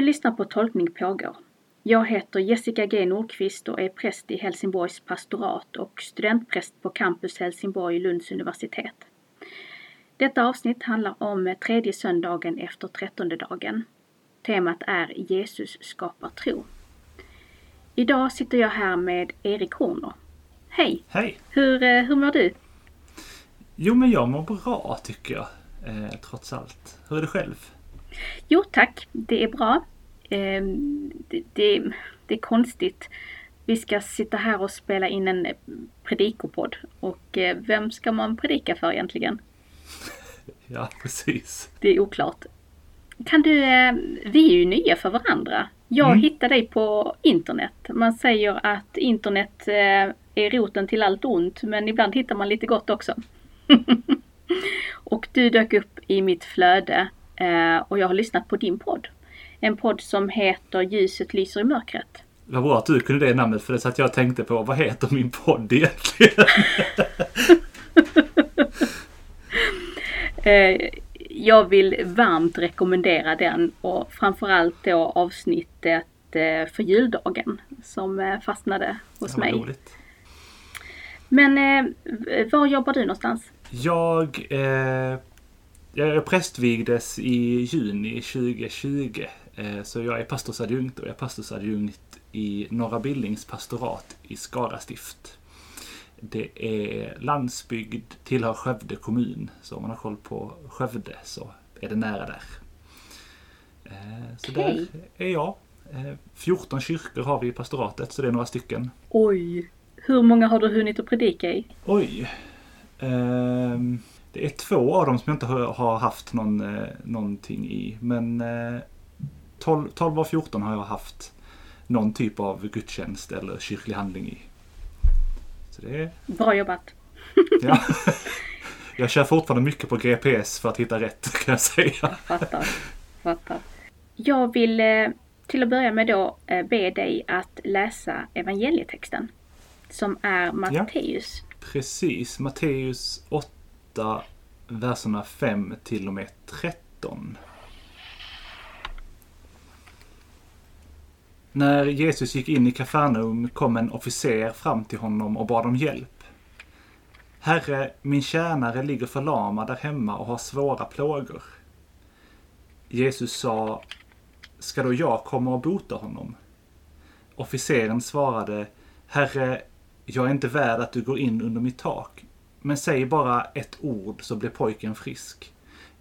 Du lyssnar på Tolkning pågår. Jag heter Jessica G Nordqvist och är präst i Helsingborgs pastorat och studentpräst på Campus Helsingborg, Lunds universitet. Detta avsnitt handlar om tredje söndagen efter trettonde dagen. Temat är Jesus skapar tro. Idag sitter jag här med Erik Horner. Hej! Hej! Hur, eh, hur mår du? Jo, men jag mår bra tycker jag. Eh, trots allt. Hur är det själv? Jo tack, det är bra. Eh, det, det, det, är konstigt. Vi ska sitta här och spela in en predikopodd. Och eh, vem ska man predika för egentligen? ja, precis. Det är oklart. Kan du, eh, vi är ju nya för varandra. Jag mm. hittade dig på internet. Man säger att internet eh, är roten till allt ont, men ibland hittar man lite gott också. och du dök upp i mitt flöde och jag har lyssnat på din podd. En podd som heter Ljuset lyser i mörkret. Vad bra att du kunde det namnet för det så att jag tänkte på vad heter min podd egentligen? jag vill varmt rekommendera den och framförallt då avsnittet eh, för juldagen som eh, fastnade hos mig. Roligt. Men eh, var jobbar du någonstans? Jag, eh, jag prästvigdes i juni 2020. Eh, så jag är pastorsadjunkt och jag är pastorsadjunkt i Norra Billings pastorat i Skara stift. Det är landsbygd, tillhör Skövde kommun. Så om man har koll på Skövde så är det nära där. Eh, så där är jag. 14 eh, kyrkor har vi i pastoratet, så det är några stycken. Oj! Hur många har du hunnit att predika i? Oj! Ehm, det är två av dem som jag inte har haft någon, eh, någonting i. Men 12, 12 av 14 har jag haft någon typ av gudstjänst eller kyrklig handling i. Så det är... Bra jobbat! ja. Jag kör fortfarande mycket på GPS för att hitta rätt kan jag säga. Jag fattar. fattar. Jag vill eh, till att börja med då eh, be dig att läsa evangelietexten. Som är Matteus. Ja, precis, Matteus 8, verserna 5 till och med 13. När Jesus gick in i Kafarnaum kom en officer fram till honom och bad om hjälp. Herre, min tjänare ligger förlamad där hemma och har svåra plågor. Jesus sa, ska då jag komma och bota honom? Officeren svarade, Herre, jag är inte värd att du går in under mitt tak, men säg bara ett ord så blir pojken frisk.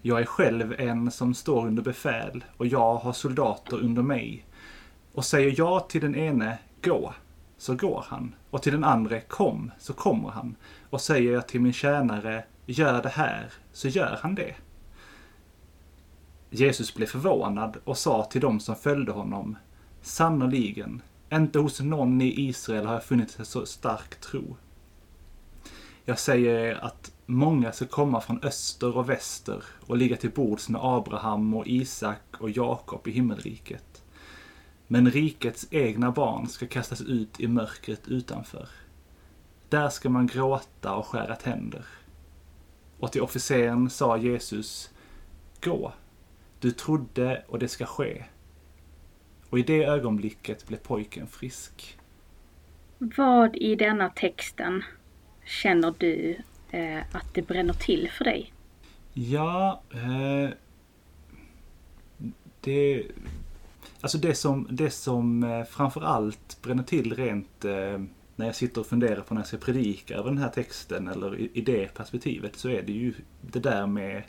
Jag är själv en som står under befäl och jag har soldater under mig och säger jag till den ene, gå, så går han. Och till den andra, kom, så kommer han. Och säger jag till min tjänare, gör det här, så gör han det. Jesus blev förvånad och sa till dem som följde honom, sannerligen, inte hos någon i Israel har jag funnit en så stark tro. Jag säger er att många ska komma från öster och väster och ligga till bords med Abraham och Isak och Jakob i himmelriket. Men rikets egna barn ska kastas ut i mörkret utanför. Där ska man gråta och skära tänder. Och till officeren sa Jesus, Gå, du trodde och det ska ske. Och i det ögonblicket blev pojken frisk. Vad i denna texten känner du eh, att det bränner till för dig? Ja, eh, det Alltså det som, det som eh, framförallt bränner till rent eh, när jag sitter och funderar på när jag ska predika över den här texten eller i, i det perspektivet så är det ju det där med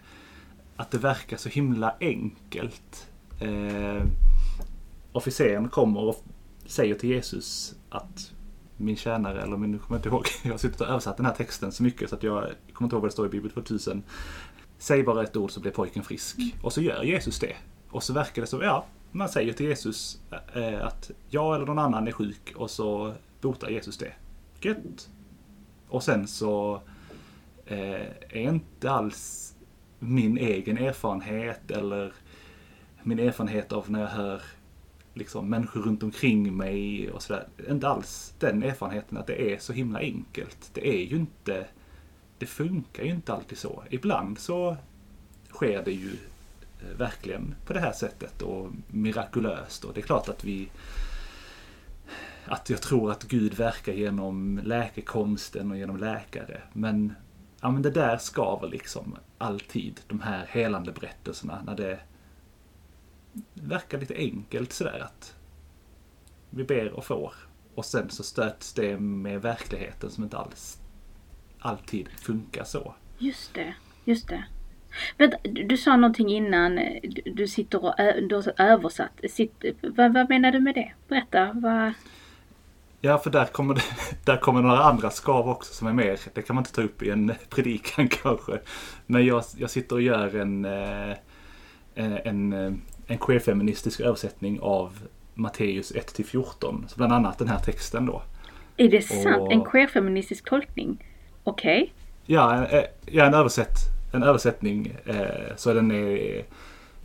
att det verkar så himla enkelt. Eh, officeren kommer och säger till Jesus att min tjänare, eller min, nu kommer jag inte ihåg, jag har suttit och översatt den här texten så mycket så att jag kommer inte ihåg vad det står i Bibel 2000. Säg bara ett ord så blir pojken frisk. Mm. Och så gör Jesus det. Och så verkar det som, ja, man säger till Jesus eh, att jag eller någon annan är sjuk och så botar Jesus det. Gött! Och sen så eh, är inte alls min egen erfarenhet eller min erfarenhet av när jag hör liksom, människor runt omkring mig och sådär. Inte alls den erfarenheten att det är så himla enkelt. Det är ju inte, det funkar ju inte alltid så. Ibland så sker det ju eh, verkligen på det här sättet och mirakulöst. Och det är klart att vi att jag tror att Gud verkar genom läkekonsten och genom läkare. Men, ja, men det där skaver liksom alltid, de här helande berättelserna, när det verkar lite enkelt sådär att vi ber och får. Och sen så stöts det med verkligheten som inte alls alltid funkar så. Just det, just det. Vänta, du sa någonting innan, du, sitter och du har översatt. Sitt, vad, vad menar du med det? Berätta. Vad... Ja, för där kommer, det, där kommer några andra skav också som är mer, det kan man inte ta upp i en predikan kanske. Men jag, jag sitter och gör en, eh, en, en queerfeministisk översättning av Matteus 1-14. Så bland annat den här texten då. Är det sant? Och, en queerfeministisk tolkning? Okej. Okay. Ja, ja, en, översätt, en översättning eh, så den är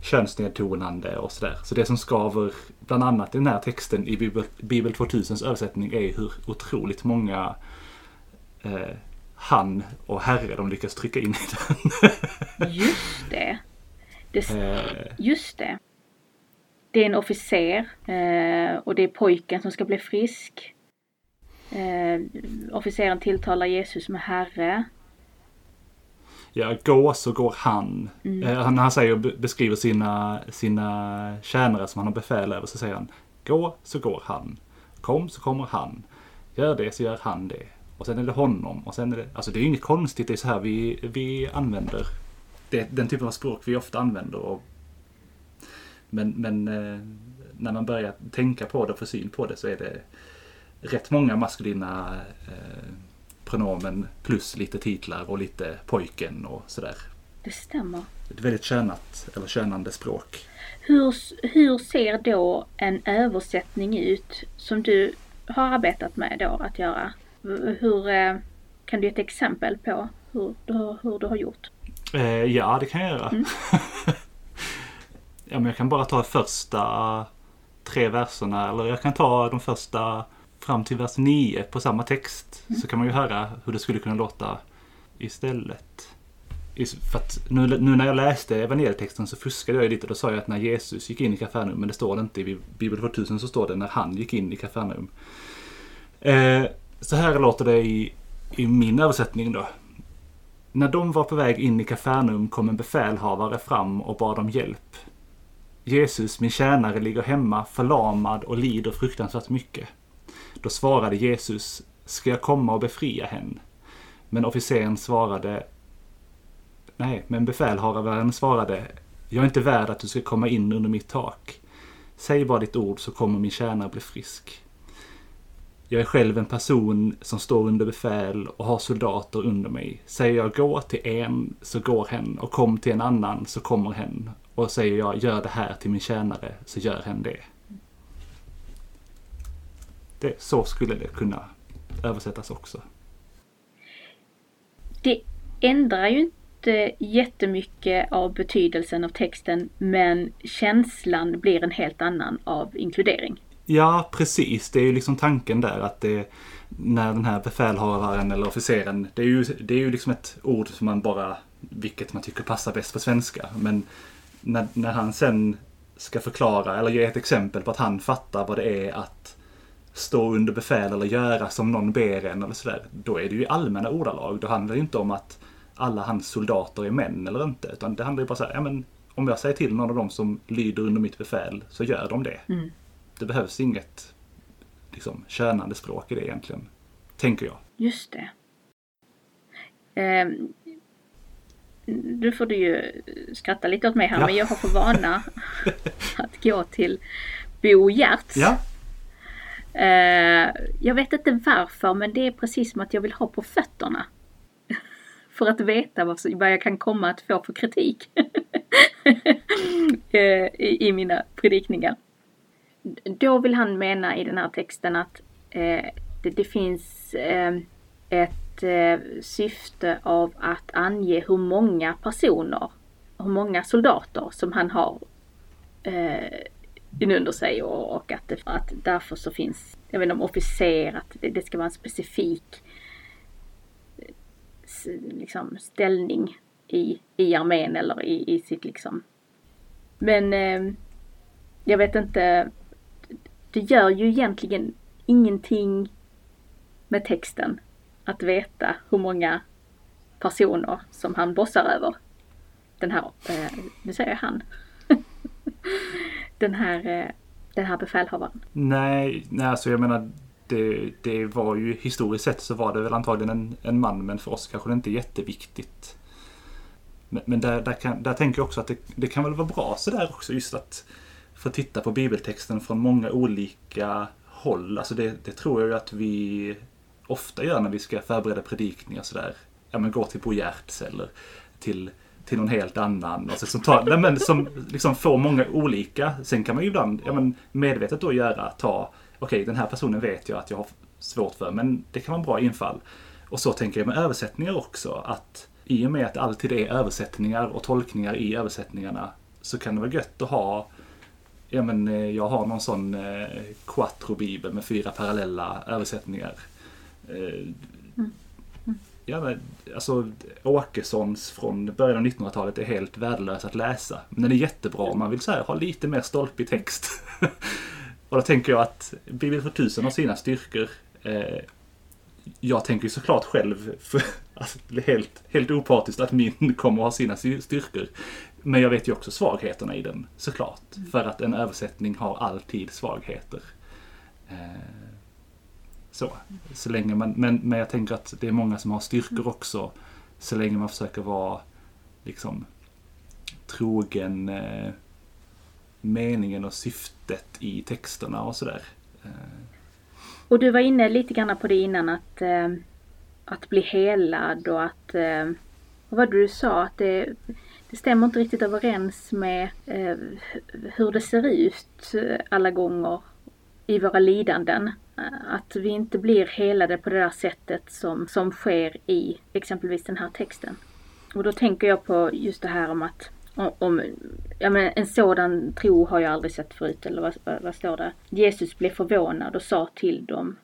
könsnedtonande och sådär. Så det som skaver bland annat i den här texten i Bibel, Bibel 2000s översättning är hur otroligt många eh, han och herre de lyckas trycka in i den. Just det. det eh. just det. Det är en officer eh, och det är pojken som ska bli frisk. Eh, officeren tilltalar Jesus med herre ja, gå så går han. Mm. Eh, när han säger, beskriver sina, sina tjänare som han har befäl över så säger han Gå så går han. Kom så kommer han. Gör det så gör han det. Och sen är det honom. Och sen är det, alltså det är inget konstigt, det är så här vi, vi använder det, den typen av språk vi ofta använder. Och, men men eh, när man börjar tänka på det och få syn på det så är det rätt många maskulina eh, pronomen plus lite titlar och lite pojken och sådär. Det stämmer. Ett väldigt könat, eller könande språk. Hur, hur ser då en översättning ut som du har arbetat med då att göra? Hur, eh, kan du ge ett exempel på hur, hur, hur du har gjort? Eh, ja, det kan jag göra. Mm. ja, men jag kan bara ta första tre verserna eller jag kan ta de första fram till vers 9 på samma text mm. så kan man ju höra hur det skulle kunna låta istället. För att nu, nu när jag läste evangelietexten så fuskade jag lite. Då sa jag att när Jesus gick in i Kafarnaum, men det står det inte i Bibel 2000 så står det när han gick in i Kafarnaum. Eh, så här låter det i, i min översättning då. När de var på väg in i Kafarnaum kom en befälhavare fram och bad om hjälp. Jesus, min tjänare, ligger hemma förlamad och lider fruktansvärt mycket. Då svarade Jesus, ska jag komma och befria henne? Men officeren svarade, nej, men befälhavaren svarade, jag är inte värd att du ska komma in under mitt tak. Säg bara ditt ord så kommer min tjänare bli frisk. Jag är själv en person som står under befäl och har soldater under mig. Säger jag gå till en så går hen och kom till en annan så kommer hen. Och säger jag gör det här till min tjänare så gör hen det. Det, så skulle det kunna översättas också. Det ändrar ju inte jättemycket av betydelsen av texten men känslan blir en helt annan av inkludering. Ja, precis. Det är ju liksom tanken där att det när den här befälhavaren eller officeren, det är ju, det är ju liksom ett ord som man bara, vilket man tycker passar bäst på svenska. Men när, när han sen ska förklara eller ge ett exempel på att han fattar vad det är att stå under befäl eller göra som någon ber en eller sådär. Då är det ju allmänna ordalag. Då handlar det inte om att alla hans soldater är män eller inte. Utan det handlar ju bara så här, ja men om jag säger till någon av dem som lyder under mitt befäl så gör de det. Mm. Det behövs inget liksom, könande språk i det egentligen. Tänker jag. Just det. Um, nu får du ju skratta lite åt mig här ja. men jag har för vana att gå till Bo Giertz. Ja. Eh, jag vet inte varför men det är precis som att jag vill ha på fötterna. för att veta vad, vad jag kan komma att få för kritik. eh, i, I mina predikningar. Då vill han mena i den här texten att eh, det, det, finns eh, ett Eh, syfte av att ange hur många personer, hur många soldater som han har eh, inunder sig och, och att, det, att därför så finns, jag vet inte om officer, att det, det ska vara en specifik liksom, ställning i, i armén eller i, i sitt liksom Men eh, jag vet inte. Det gör ju egentligen ingenting med texten att veta hur många personer som han bossar över. Den här, eh, nu säger jag han. den här, eh, den här befälhavaren. Nej, nej alltså jag menar det, det var ju historiskt sett så var det väl antagligen en, en man men för oss kanske det inte är jätteviktigt. Men, men där, där, kan, där tänker jag också att det, det kan väl vara bra sådär också just att få titta på bibeltexten från många olika håll. Alltså det, det tror jag ju att vi ofta gör när vi ska förbereda predikningar sådär. Ja men gå till Bo Giertz eller till, till någon helt annan. Och så, som, tar, nej, men, som liksom får många olika. Sen kan man ju ibland ja, men, medvetet då göra, ta, okej okay, den här personen vet jag att jag har svårt för men det kan vara en bra infall. Och så tänker jag med översättningar också att i och med att det alltid är översättningar och tolkningar i översättningarna så kan det vara gött att ha Ja men eh, jag har någon sån eh, quattro-bibel med fyra parallella översättningar. Mm. Ja, men, alltså Åkessons från början av 1900-talet är helt värdelös att läsa. Men den är jättebra om man vill så här, ha lite mer stolpig text. och då tänker jag att Bibel för tusen har sina styrkor. Eh, jag tänker ju såklart själv, för, alltså, helt, helt opartiskt, att min kommer att ha sina styrkor. Men jag vet ju också svagheterna i den såklart. Mm. För att en översättning har alltid svagheter. Eh, så, så länge man, men, men jag tänker att det är många som har styrkor mm. också. Så länge man försöker vara liksom trogen eh, meningen och syftet i texterna och sådär. Eh. Och du var inne lite grann på det innan att, eh, att bli helad och att, eh, vad var det du sa, att det, det stämmer inte riktigt överens med eh, hur det ser ut alla gånger i våra lidanden. Att vi inte blir helade på det där sättet som, som sker i exempelvis den här texten. Och då tänker jag på just det här om att om, ja men en sådan tro har jag aldrig sett förut, eller vad, vad, står det? Jesus blev förvånad och sa till dem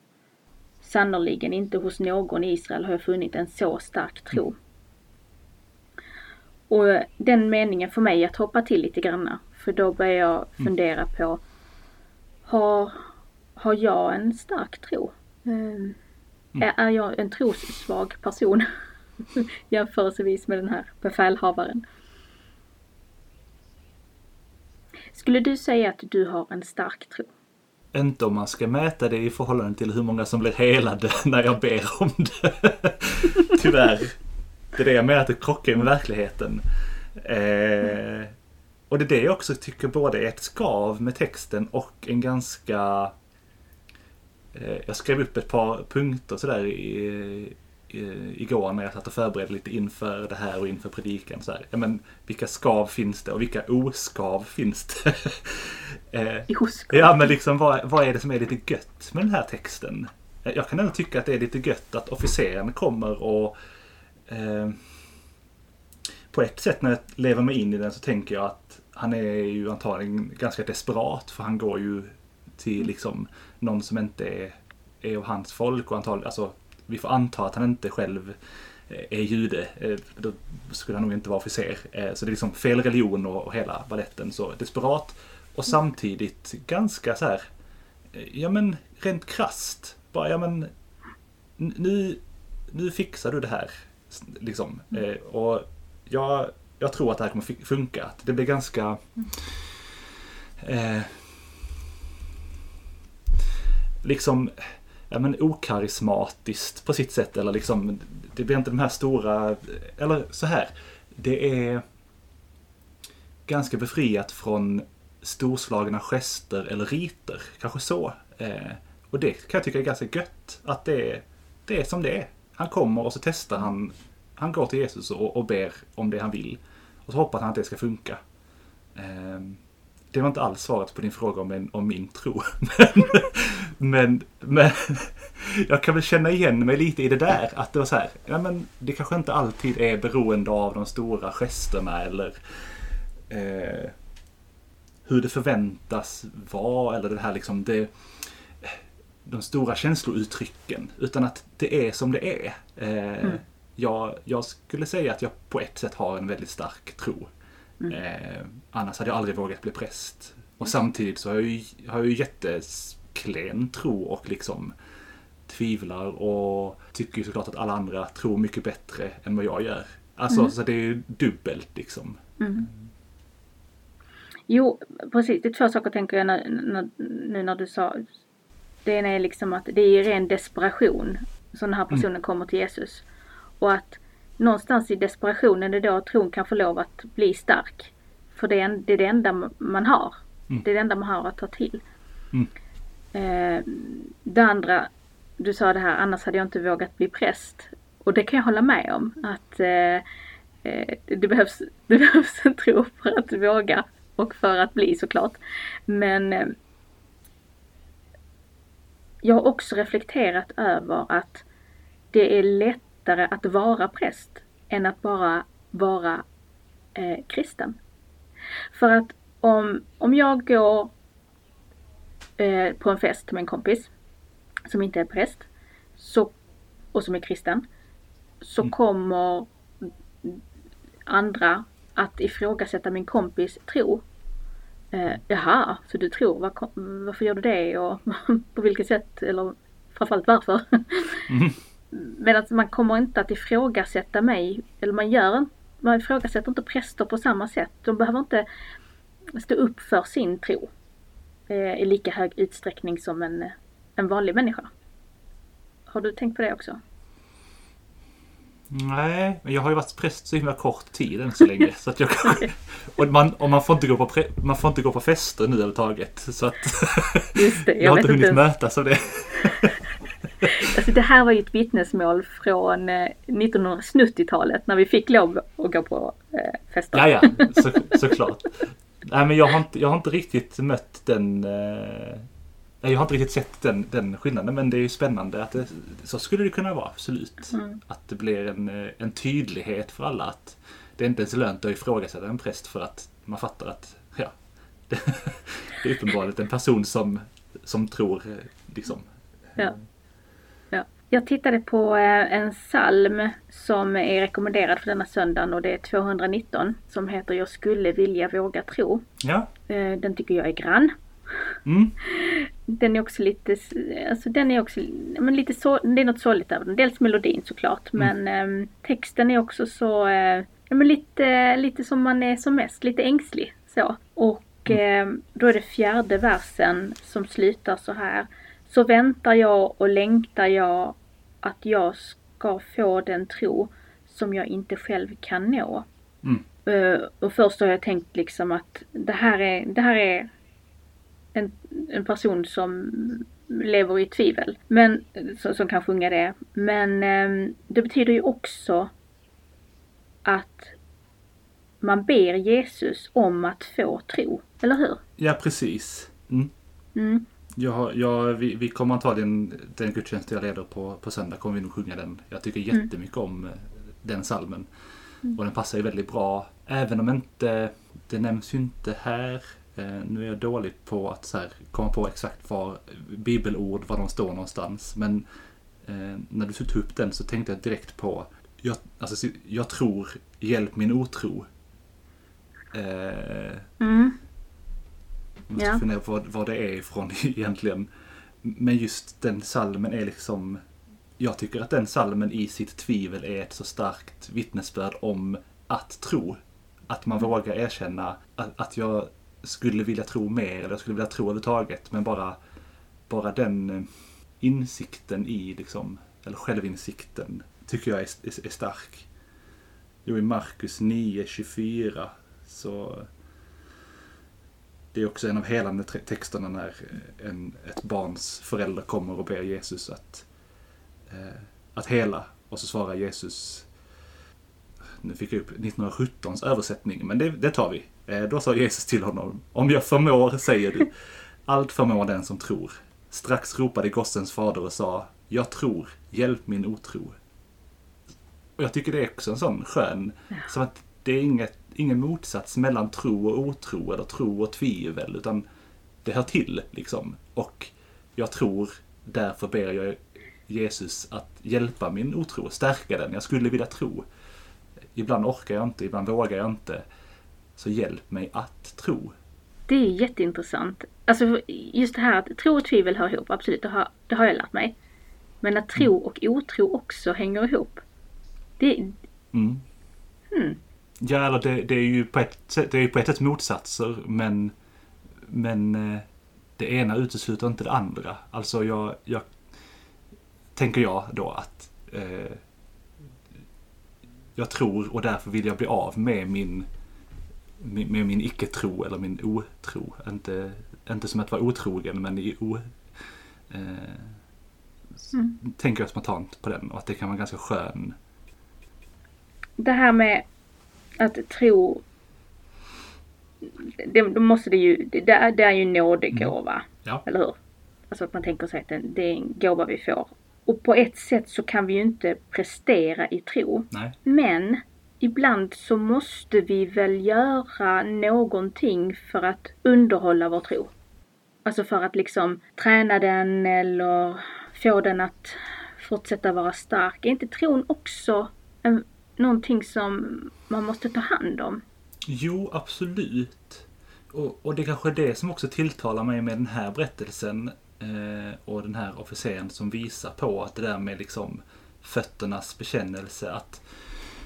Sannerligen inte hos någon i Israel har jag funnit en så stark tro. Och den meningen får mig att hoppa till lite granna. För då börjar jag mm. fundera på Har, har jag en stark tro? Mm. Är, är jag en trossvag person? Jämförelsevis med den här befälhavaren. Skulle du säga att du har en stark tro? Inte om man ska mäta det i förhållande till hur många som blir helade när jag ber om det. Tyvärr. Det är det jag menar att det krockar med verkligheten. Eh, och det är det jag också tycker både är ett skav med texten och en ganska... Eh, jag skrev upp ett par punkter sådär i, igår när jag satt och förberedde lite inför det här och inför predikan. Så här. Ja, men, vilka skav finns det och vilka oskav finns det? eh, oskav? Ja, men liksom vad, vad är det som är lite gött med den här texten? Eh, jag kan ändå tycka att det är lite gött att officeren kommer och eh, på ett sätt när jag lever mig in i den så tänker jag att han är ju antagligen ganska desperat för han går ju till liksom någon som inte är, är av hans folk och antagligen, alltså vi får anta att han inte själv eh, är jude. Eh, då skulle han nog inte vara officer. Eh, så det är liksom fel religion och hela balletten. Så desperat och samtidigt ganska så här, ja men rent krast. Bara, ja men nu, nu fixar du det här. Liksom. Och jag, jag tror att det här kommer funka. Det blir ganska eh, liksom ja, men okarismatiskt på sitt sätt. Eller liksom, det blir inte de här stora, eller så här. Det är ganska befriat från storslagna gester eller riter. Kanske så. Eh, och det kan jag tycka är ganska gött. Att det är, det är som det är. Han kommer och så testar han. Han går till Jesus och, och ber om det han vill. Och så hoppas han att det ska funka. Eh, det var inte alls svaret på din fråga om, en, om min tro. men, men, jag kan väl känna igen mig lite i det där. Att det var så här, ja men det kanske inte alltid är beroende av de stora gesterna eller eh, hur det förväntas vara eller det här liksom det, de stora känslouttrycken. Utan att det är som det är. Eh, mm. jag, jag skulle säga att jag på ett sätt har en väldigt stark tro. Eh, annars hade jag aldrig vågat bli präst. Och samtidigt så har jag ju, har jag ju jättesklen tro och liksom tvivlar och tycker ju såklart att alla andra tror mycket bättre än vad jag gör. Alltså Mm. så det är ju dubbelt liksom. Jo, precis. Det är två saker tänker jag när, när, nu när du sa. Det ena är liksom att det är ren desperation som den här personen kommer till Jesus. Och att någonstans i desperationen är då tron kan få lov att bli stark. För det är, en- det är det enda man har. Det är det enda man har att ta till. Mm. Eh, det andra, du sa det här, annars hade jag inte vågat bli präst. Och det kan jag hålla med om. Att eh, eh, det, behövs, det behövs en tro för att våga och för att bli såklart. Men eh, jag har också reflekterat över att det är lättare att vara präst än att bara vara eh, kristen. För att om, om jag går eh, på en fest med en kompis som inte är präst så, och som är kristen så kommer andra att ifrågasätta min kompis tro. Eh, jaha, så du tror, kom- varför gör du det och på vilket sätt eller framförallt varför? Medan man kommer inte att ifrågasätta mig, eller man gör inte, man ifrågasätter inte präster på samma sätt. De behöver inte stå upp för sin tro eh, i lika hög utsträckning som en, en vanlig människa. Har du tänkt på det också? Nej, men jag har ju varit präst så himla kort tid än så länge. så att jag kan... och, man, och man, får inte gå på pre... man får inte gå på fester nu överhuvudtaget. Så att Just det, jag har vet inte hunnit inte. mötas av det. Alltså det här var ju ett vittnesmål från eh, 1970-talet när vi fick lov att gå på eh, fester. Ja, ja, så, såklart. Nej, men jag har, inte, jag har inte riktigt mött den... Eh... Jag har inte riktigt sett den, den skillnaden men det är ju spännande att det, så skulle det kunna vara, absolut. Att det blir en, eh, en tydlighet för alla att det är inte ens lönt att ifrågasätta en präst för att man fattar att ja, det, det är uppenbarligen en person som, som tror eh, liksom. Ja. Ja. Jag tittade på eh, en psalm som är rekommenderad för denna söndagen och det är 219 som heter Jag skulle vilja våga tro. Ja, Eh, Den tycker jag är grann. mm, Den är också lite, alltså den är också, men lite så, det är något sorgligt över den. Dels melodin såklart men ehm, texten är också så, eh, ja men lite, lite som man är som mest, lite ängslig så. Och ehm, då är det fjärde versen som slutar så här. Så väntar jag och längtar jag att jag ska få den tro som jag inte själv kan nå. Mm. Eh, och först har jag tänkt liksom att det här är, det här är en, en person som lever i tvivel. Men, som, som kan sjunga det. Men ehm, det betyder ju också att man ber Jesus om att få tro. Eller hur? ja precis. Mm. Mm. Jag, jag, vi, vi kommer antagligen, den gudstjänst jag leder på, på söndag kommer vi nog sjunga den. Jag tycker jättemycket om eh, den salmen. Och den passar ju väldigt bra. Även om inte, det nämns ju inte här. Eh, nu är jag dålig på att så här, komma på exakt var bibelord, var de står någonstans. Men eh, när du tog upp den så tänkte jag direkt på, jag, alltså, jag tror, hjälp min otro. Eh, Mm. Måste Ja. fundera på vad, vad det är ifrån egentligen. Men just den salmen är liksom... Jag tycker att den salmen i sitt tvivel är ett så starkt vittnesbörd om att tro. Att man vågar erkänna att, att jag skulle vilja tro mer, eller jag skulle vilja tro överhuvudtaget. Men bara, bara den eh, insikten i, liksom, eller självinsikten, tycker jag är, är, är stark. Jo, i Markus 9.24 så det är också en av helande te- texterna när eh, en, ett barns förälder kommer och ber Jesus att, eh, att hela. Och så svarar Jesus, nu fick jag upp 1917s översättning, men det, det tar vi. Eh, då sa Jesus till honom, om jag förmår, säger du, allt förmår den som tror. Strax ropade gossens fader och sa, jag tror, hjälp min otro. Och jag tycker det är också en sån skön, som att det är inget, ingen motsats mellan tro och otro eller tro och tvivel utan det hör till liksom. Och jag tror, därför ber jag Jesus att hjälpa min otro, stärka den. Jag skulle vilja tro. Ibland orkar jag inte, ibland vågar jag inte. Så hjälp mig att tro. Det är jätteintressant. Alltså just det här att tro och tvivel hör ihop, absolut, det har, det har jag lärt mig. Men att tro och otro också hänger ihop. Det... Mm. Hmm. Ja, eller det, det är ju på ett sätt, det är ju på ett sätt motsatser, men, men eh, det ena utesluter inte det andra. Alltså jag, jag tänker jag då att eh, jag tror och därför vill jag bli av med min med, med min icke-tro eller min otro. Inte, inte som att vara otrogen men i o... Eh, Mm. Tänker jag spontant på den och att det kan vara ganska skön. Det här med att tro. Det, då måste det ju, det, är- det är ju nådegåva. Ja. Eller hur? Alltså att man tänker sig att det, det är en gåva vi får. Och på ett sätt så kan vi ju inte prestera i tro. Nej. Men ibland så måste vi väl göra någonting för att underhålla vår tro. Alltså för att liksom träna den eller få den att fortsätta vara stark. Är inte tron också en, någonting som man måste ta hand om? Jo, absolut. Och, och det kanske är det som också tilltalar mig med den här berättelsen eh, och den här officeren som visar på att det där med liksom fötternas bekännelse att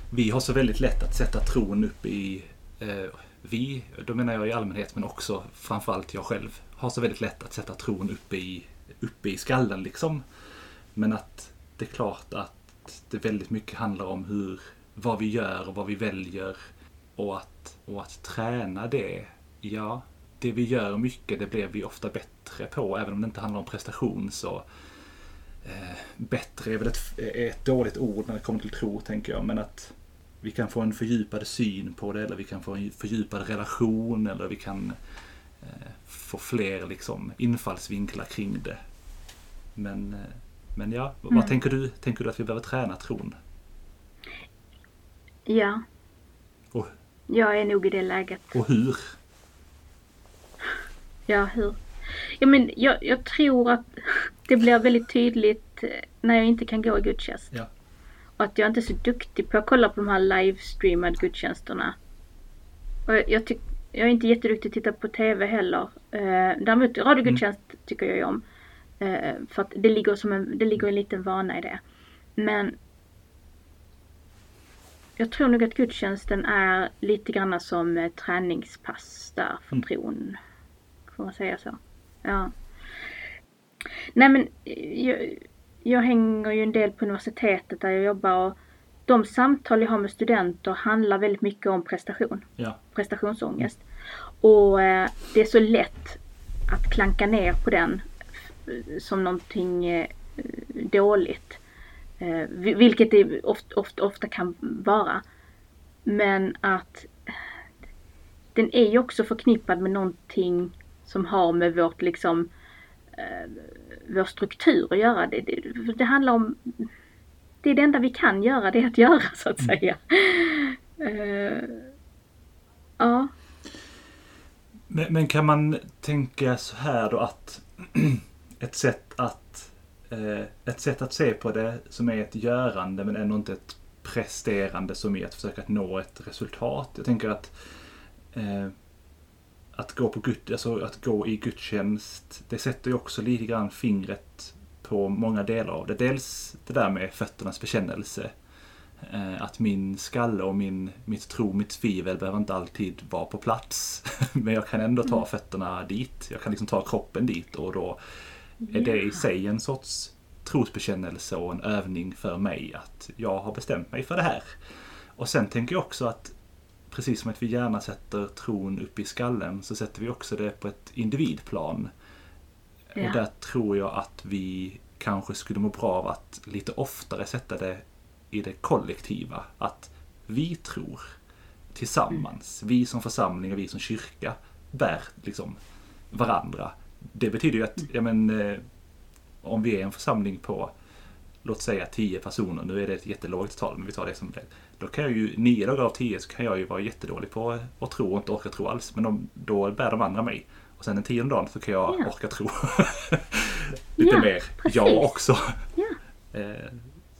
vi har så väldigt lätt att sätta tron upp i eh, vi, då menar jag i allmänhet men också framförallt jag själv, har så väldigt lätt att sätta tron uppe i, uppe i skallen liksom. Men att det är klart att det väldigt mycket handlar om hur, vad vi gör och vad vi väljer och att, och att träna det. Ja, det vi gör mycket det blir vi ofta bättre på även om det inte handlar om prestation så eh, bättre är väl ett, är ett dåligt ord när det kommer till tro tänker jag men att vi kan få en fördjupad syn på det eller vi kan få en fördjupad relation eller vi kan eh, få fler liksom infallsvinklar kring det. Men, eh, men ja, vad Mm. tänker du? Tänker du att vi behöver träna tron? Ja, Och, jag är nog i det läget. och hur? Ja, hur? Ja, men jag, jag tror att det blir väldigt tydligt eh, när jag inte kan gå i gudstjänst. Ja. Och att jag inte är så duktig på att kolla på de här livestreamade gudstjänsterna. Och jag, jag, jag är inte jätteduktig att titta på TV heller. Eh, däremot radiogudstjänst tycker jag ju om. Eh, för att det ligger, som en, det ligger en liten vana i det. Men jag tror nog att gudstjänsten är lite grann som eh, träningspass där för Mm. tron. Får man säga så? Ja. Nej men eh, jag, jag hänger ju en del på universitetet där jag jobbar och de samtal jag har med studenter handlar väldigt mycket om prestation. Ja. Prestationsångest. Och det är så lätt att klanka ner på den som någonting eh, dåligt. Eh, vi- vilket det ofta, ofta, ofta kan vara. Men att den är ju också förknippad med någonting som har med vårt liksom eh, vår struktur att göra. Det, det, det handlar om det är det enda vi kan göra, det är att göra så att säga. Eh, ja, Men, men kan man tänka så här då att ett sätt att eh, ett sätt att se på det som är ett görande men ändå inte ett presterande som är att försöka att nå ett resultat. Jag tänker att eh, att gå på gud, alltså att gå i gudstjänst, det sätter ju också lite grann fingret på många delar av det. Dels det där med fötternas bekännelse. Eh, Att min skalle och min, mitt tro, mitt tvivel behöver inte alltid vara på plats. Men jag kan ändå ta fötterna dit. Jag kan liksom ta kroppen dit och då är det i sig en sorts trosbekännelse och en övning för mig att jag har bestämt mig för det här. Och sen tänker jag också att precis som att vi gärna sätter tron upp i skallen så sätter vi också det på ett individplan. Ja. Och där tror jag att vi kanske skulle må bra av att lite oftare sätta det i det kollektiva. Att vi tror tillsammans, vi som församling och vi som kyrka bär liksom varandra. Det betyder ju att, ja men, eh, om vi är en församling på, låt säga 10 personer, nu är det ett jättelågt tal, men vi tar det som det. Då kan jag ju, nio dagar av tio så kan jag ju vara jättedålig på att tro och inte orka tro alls. Men de, då bär de andra mig. Och sen den tionde dagen så kan jag Ja. orka tro. lite Ja, mer. precis. Jag också. Ja. Eh,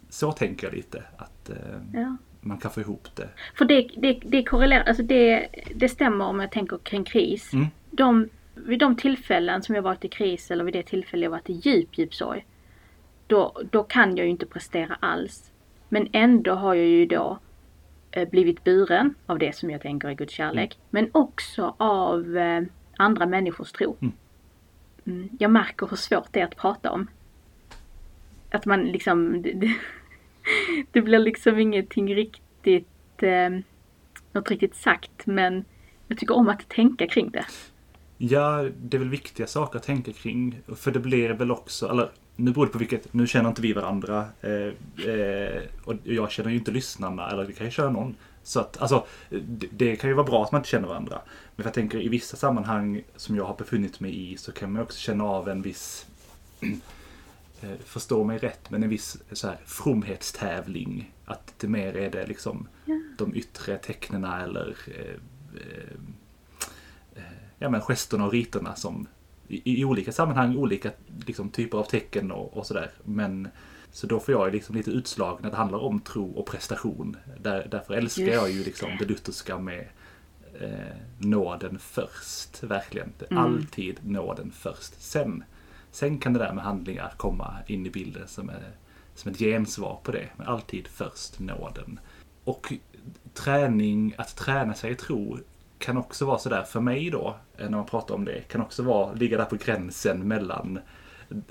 så tänker jag lite. Att, eh, ja. man kan få ihop det. För det, det, det korrelerar, alltså det, det stämmer om jag tänker kring kris. Mm. De, vid de tillfällen som jag varit i kris eller vid det tillfälle jag varit i djup, djup sorg. Då, då kan jag ju inte prestera alls. Men ändå har jag ju då eh, blivit buren av det som jag tänker är Guds kärlek. Men också av eh, andra människors tro. Mm. Mm, jag märker hur svårt det är att prata om. Att man liksom, det, det, det blir liksom ingenting riktigt, eh, något riktigt sagt men jag tycker om att tänka kring det. Ja, det är väl viktiga saker att tänka kring. För det blir väl också, eller nu beror det på vilket, nu känner inte vi varandra. Eh, eh, och jag känner ju inte lyssnarna, eller det kan ju köra någon. Så att, alltså, det, det kan ju vara bra att man inte känner varandra. Men jag tänker i vissa sammanhang som jag har befunnit mig i så kan man också känna av en viss, eh, förstå mig rätt, men en viss så här, fromhetstävling. Att det mer är det liksom Ja. de yttre tecknena eller eh, eh, ja, men gesterna och riterna som i, i olika sammanhang, olika liksom, typer av tecken och, och sådär. Men så då får jag ju liksom lite utslag när det handlar om tro och prestation. Där, därför älskar Just jag ju liksom det lutherska med eh, nåden först. Verkligen. Mm. Alltid nåden först. Sen, sen kan det där med handlingar komma in i bilden som, är, som ett gensvar på det. Men alltid först nåden. Och träning, att träna sig i tro kan också vara sådär för mig då, eh, när man pratar om det, kan också vara, ligga där på gränsen mellan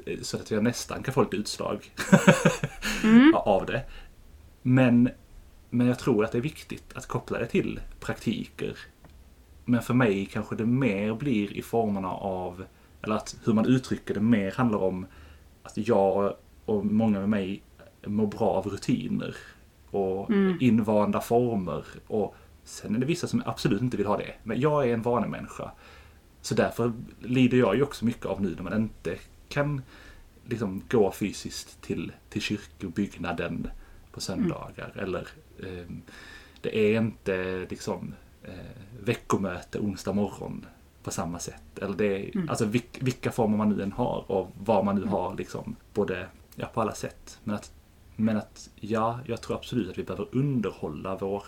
eh, så att jag nästan kan få lite utslag Mm. av det. Men, men jag tror att det är viktigt att koppla det till praktiker. Men för mig kanske det mer blir i formerna av, eller att hur man uttrycker det mer handlar om att jag och många med mig mår bra av rutiner och Mm. invanda former. Och sen är det vissa som absolut inte vill ha det. Men jag är en vanemänniska. Så därför lider jag ju också mycket av nu när man inte kan liksom gå fysiskt till, till kyrkobyggnaden på söndagar. Eller ehm, det är inte liksom eh, veckomöte onsdag morgon på samma sätt. Eller det är, Mm. Alltså vilk, vilka former man nu än har och vad man nu har liksom. Både, ja på alla sätt. Men att, men att ja, jag tror absolut att vi behöver underhålla vår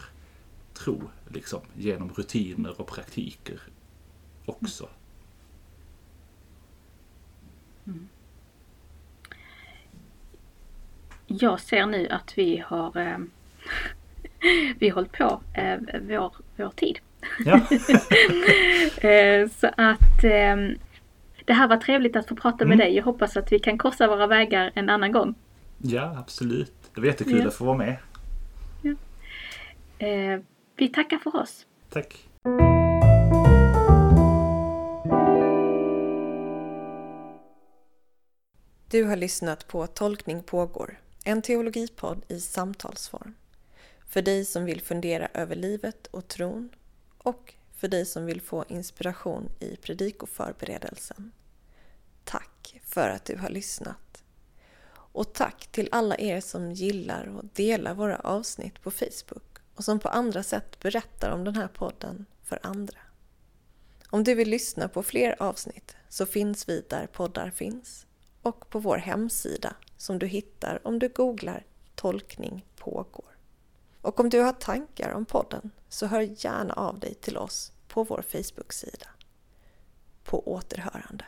tro liksom genom rutiner och praktiker också. Jag ser nu att vi har eh, vi har hållit på eh, vår, vår tid. Ja, Eh, så att eh, det här var trevligt att få prata med Mm. dig. Jag hoppas att vi kan korsa våra vägar en annan gång. ja absolut. Det var jättekul Ja. att få vara med. Eh, vi tackar för oss. Tack. Du har lyssnat på Tolkning pågår, en teologipodd i samtalsform. För dig som vill fundera över livet och tron och för dig som vill få inspiration i predikoförberedelsen. Tack för att du har lyssnat. Och tack till alla er som gillar och delar våra avsnitt på Facebook och som på andra sätt berättar om den här podden för andra. Om du vill lyssna på fler avsnitt så finns vi där poddar finns och på vår hemsida som du hittar om du googlar Tolkning pågår. Och om du har tankar om podden så hör gärna av dig till oss på vår Facebook-sida. På återhörande.